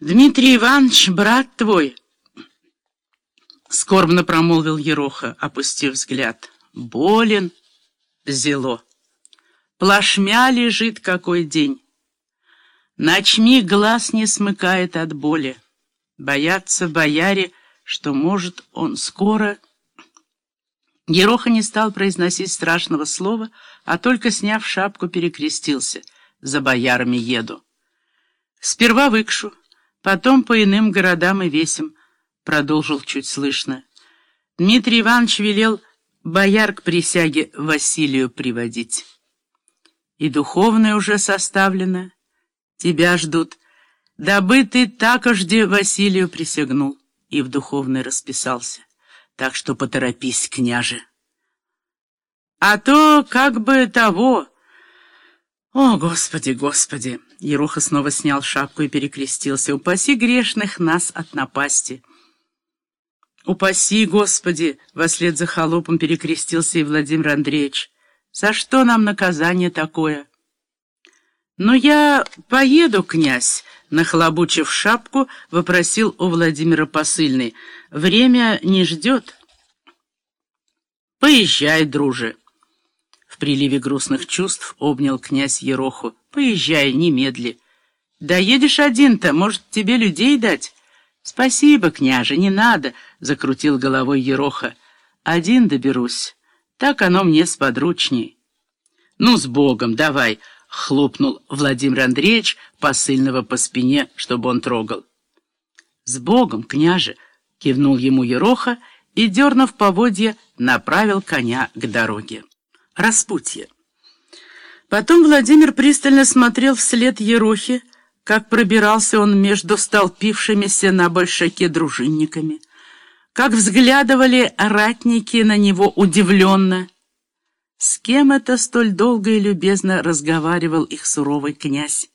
«Дмитрий Иванович, брат твой!» Скорбно промолвил Ероха, опустив взгляд. «Болен, зело. Плашмя лежит какой день. Ночми глаз не смыкает от боли. Боятся бояре, что, может, он скоро...» Ероха не стал произносить страшного слова, а только, сняв шапку, перекрестился. «За боярами еду». «Сперва выкшу». Потом по иным городам и весям, — продолжил чуть слышно. Дмитрий Иванович велел бояр к присяге Василию приводить. И духовное уже составлено. Тебя ждут. Дабы ты такожде Василию присягнул и в духовной расписался. Так что поторопись, княже. А то как бы того... О, Господи, Господи! Ероха снова снял шапку и перекрестился. «Упаси грешных нас от напасти!» «Упаси, Господи!» — вослед за холопом перекрестился и Владимир Андреевич. «За что нам наказание такое?» «Но я поеду, князь!» — нахлобучив шапку, вопросил у Владимира посыльный. «Время не ждет». «Поезжай, друже!» В приливе грустных чувств обнял князь Ероху. Поезжай, немедли. Да едешь один-то, может, тебе людей дать? Спасибо, княже, не надо, закрутил головой Ероха. Один доберусь. Так оно мне сподручней. Ну, с Богом, давай, хлопнул Владимир Андреевич посыльного по спине, чтобы он трогал. С Богом, княже, кивнул ему Ероха и, дернув поводья, направил коня к дороге. Распутье. Потом Владимир пристально смотрел вслед Ерохи, как пробирался он между столпившимися на большаке дружинниками, как взглядывали ратники на него удивленно. С кем это столь долго и любезно разговаривал их суровый князь?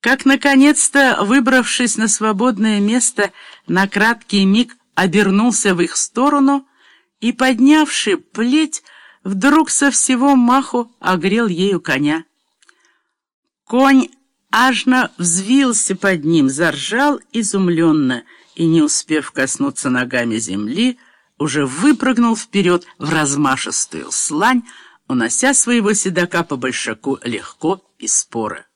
Как, наконец-то, выбравшись на свободное место, на краткий миг обернулся в их сторону и, поднявший плеть, вдруг со всего маху огрел ею коня. Конь ажно взвился под ним, заржал изумленно и, не успев коснуться ногами земли, уже выпрыгнул вперед в размашистую слань, унося своего седока по большаку легко и споро.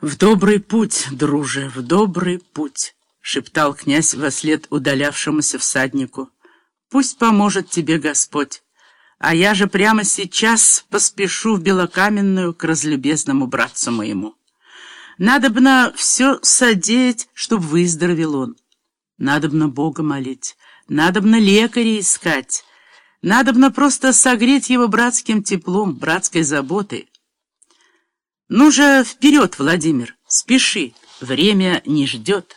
«В добрый путь, друже, в добрый путь!» — шептал князь во след удалявшемуся всаднику. Пусть поможет тебе Господь. А я же прямо сейчас поспешу в Белокаменную к разлюбезному братцу моему. Надобно все содеять, чтоб выздоровел он. Надобно Бога молить, надобно лекаря искать, надобно просто согреть его братским теплом, братской заботой. Ну же, вперед, Владимир, спеши, время не ждет.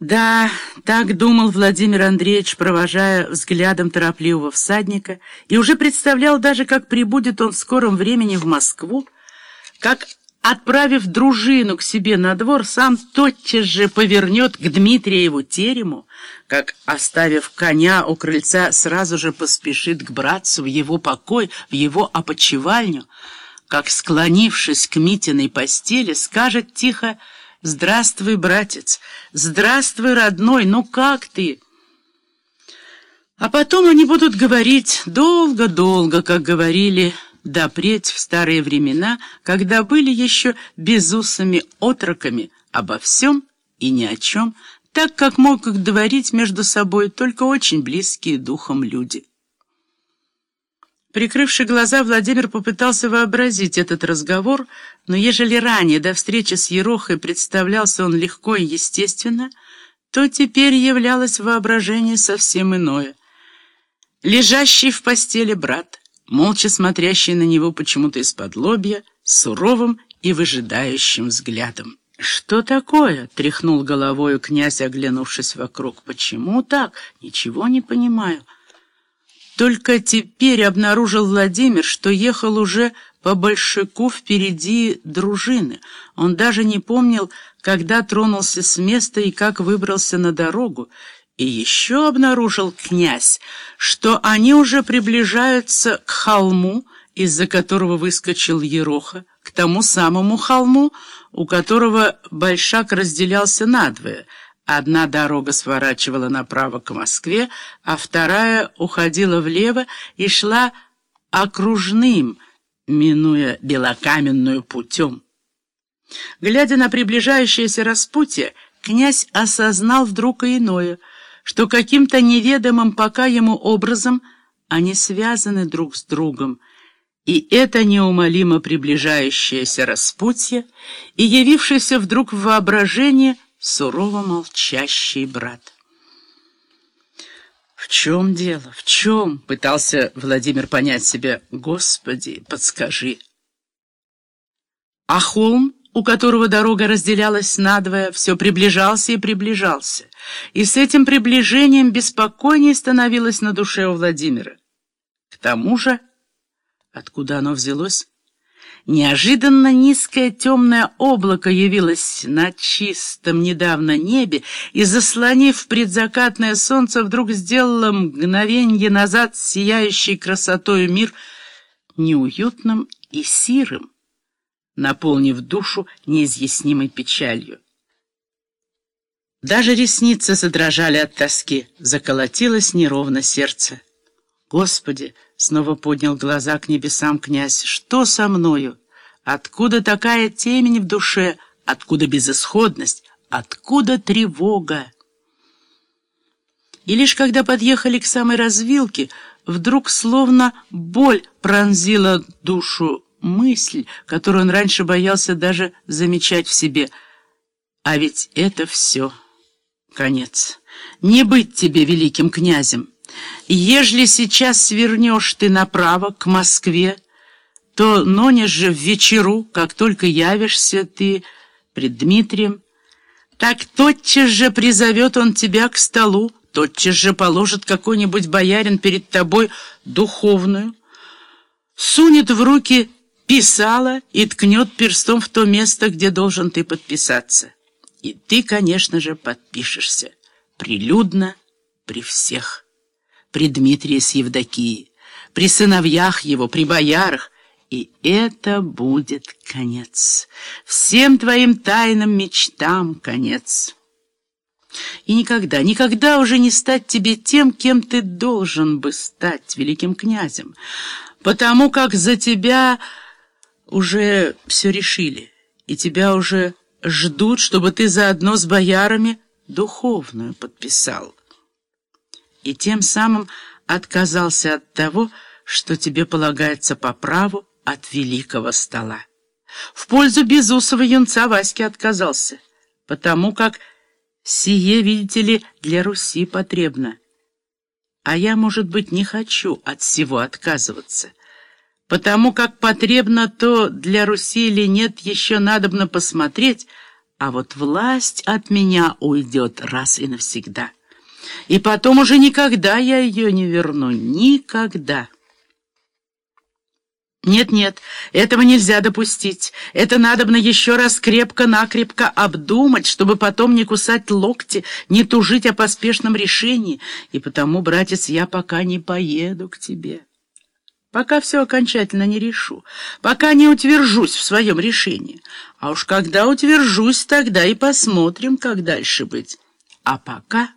Да, так думал Владимир Андреевич, провожая взглядом торопливого всадника, и уже представлял даже, как прибудет он в скором времени в Москву, как, отправив дружину к себе на двор, сам тотчас же повернет к Дмитриеву терему, как, оставив коня у крыльца, сразу же поспешит к братцу в его покой, в его опочивальню, как, склонившись к Митиной постели, скажет тихо «Здравствуй, братец! Здравствуй, родной! Ну как ты?» А потом они будут говорить долго-долго, как говорили допреть в старые времена, когда были еще безусыми отроками обо всем и ни о чем, так как могут говорить между собой только очень близкие духом люди. Прикрывши глаза, Владимир попытался вообразить этот разговор, но ежели ранее до встречи с Ерохой представлялся он легко и естественно, то теперь являлось воображение совсем иное. Лежащий в постели брат, молча смотрящий на него почему-то из-под лобья, суровым и выжидающим взглядом. «Что такое?» — тряхнул головою князь, оглянувшись вокруг. «Почему так? Ничего не понимаю». Только теперь обнаружил Владимир, что ехал уже по Большаку впереди дружины. Он даже не помнил, когда тронулся с места и как выбрался на дорогу. И еще обнаружил князь, что они уже приближаются к холму, из-за которого выскочил Ероха, к тому самому холму, у которого Большак разделялся надвое. Одна дорога сворачивала направо к Москве, а вторая уходила влево и шла окружным, минуя белокаменную путем. Глядя на приближающееся распутье, князь осознал вдруг иное, что каким-то неведомым пока ему образом они связаны друг с другом, и это неумолимо приближающееся распутье и явившийся вдруг в воображении сурово молчащий брат. «В чем дело? В чем?» — пытался Владимир понять себя. «Господи, подскажи». А холм у которого дорога разделялась надвое, все приближался и приближался. И с этим приближением беспокойнее становилось на душе у Владимира. К тому же, откуда оно взялось, неожиданно низкое темное облако явилось на чистом недавно небе и, заслонив предзакатное солнце, вдруг сделало мгновенье назад сияющий красотою мир неуютным и сирым наполнив душу неизъяснимой печалью. Даже ресницы задрожали от тоски, заколотилось неровно сердце. «Господи!» — снова поднял глаза к небесам князь. «Что со мною? Откуда такая темень в душе? Откуда безысходность? Откуда тревога?» И лишь когда подъехали к самой развилке, вдруг словно боль пронзила душу мысль, которую он раньше боялся даже замечать в себе. А ведь это все. Конец. Не быть тебе великим князем. Ежели сейчас свернешь ты направо, к Москве, то нонешь же в вечеру, как только явишься ты пред Дмитрием, так тотчас же призовет он тебя к столу, тотчас же положит какой-нибудь боярин перед тобой духовную, сунет в руки писала и ткнет перстом в то место, где должен ты подписаться. И ты, конечно же, подпишешься. Прилюдно, при всех. При Дмитрии с Евдокией, при сыновьях его, при боярах. И это будет конец. Всем твоим тайным мечтам конец. И никогда, никогда уже не стать тебе тем, кем ты должен бы стать, великим князем, потому как за тебя уже все решили, и тебя уже ждут, чтобы ты заодно с боярами духовную подписал. И тем самым отказался от того, что тебе полагается по праву от великого стола. В пользу безусого юнца Васьки отказался, потому как сие, видите ли, для Руси потребно. А я, может быть, не хочу от всего отказываться. Потому как потребно то для Руси или нет, еще надобно посмотреть, а вот власть от меня уйдет раз и навсегда. И потом уже никогда я ее не верну, никогда. Нет-нет, этого нельзя допустить. Это надобно еще раз крепко-накрепко обдумать, чтобы потом не кусать локти, не тужить о поспешном решении. И потому, братец, я пока не поеду к тебе пока все окончательно не решу, пока не утвержусь в своем решении. А уж когда утвержусь, тогда и посмотрим, как дальше быть. А пока...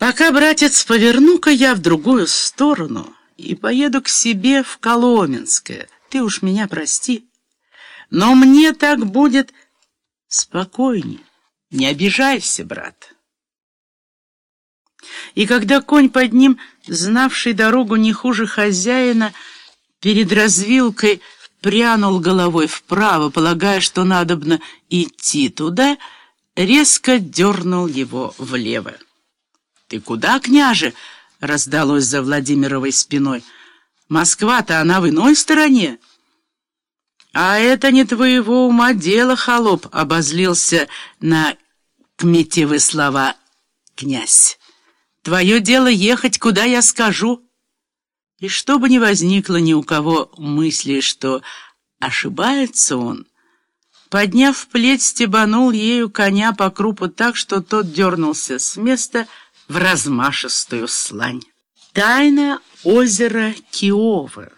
Пока, братец, поверну-ка я в другую сторону и поеду к себе в Коломенское. Ты уж меня прости. Но мне так будет спокойнее. Не обижайся, брат». И когда конь под ним, знавший дорогу не хуже хозяина, перед развилкой прянул головой вправо, полагая, что надобно идти туда, резко дернул его влево. «Ты куда, княже?» — раздалось за Владимировой спиной. «Москва-то она в иной стороне». «А это не твоего ума дело, холоп!» — обозлился на кметевы слова князь. Твое дело ехать, куда я скажу. И чтобы не возникло ни у кого мысли, что ошибается он, подняв плеть, стебанул ею коня по крупу так, что тот дернулся с места в размашистую слань. Тайна озера Киова